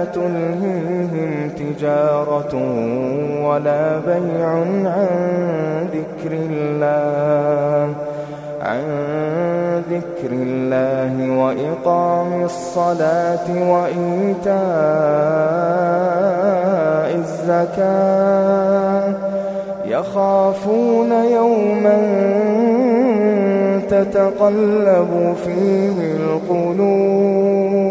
لا تلهيهم تجارة ولا بيع عن ذكر الله عن ذكر الله وإقام الصلاة وإيتاء الزكاة. يخافون يوما تتقلب فيه القلوب.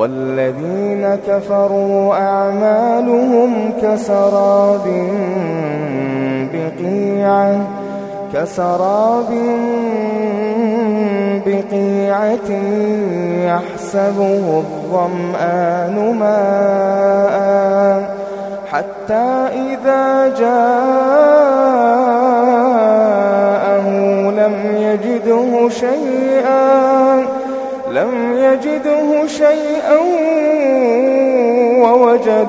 والذين كفروا أعمالهم كسراب بقيعة كسراب بقيعة يحسبه الظمآن ماءً حتى إذا جاءه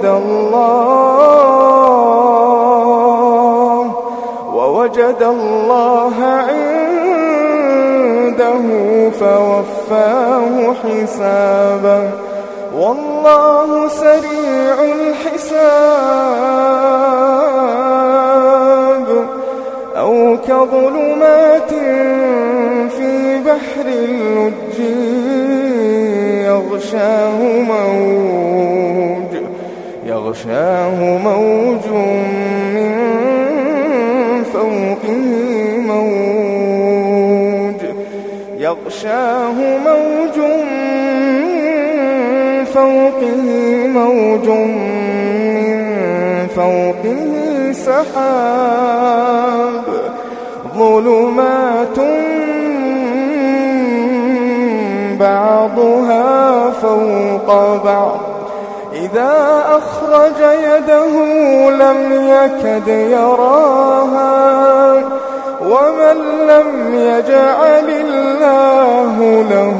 ووجد الله ووجد الله عنده فوفاه حسابه والله سريع الحساب. أو كظلمات في بحر اللج يغشاه موج. يغشاه موج من فوقه موج. يغشاه موج فوقه موج من فوقه سحاب. ظلمات بعضها فوق بعض. إذا أخرج يده لم يكد يراها ومن لم يجعل الله له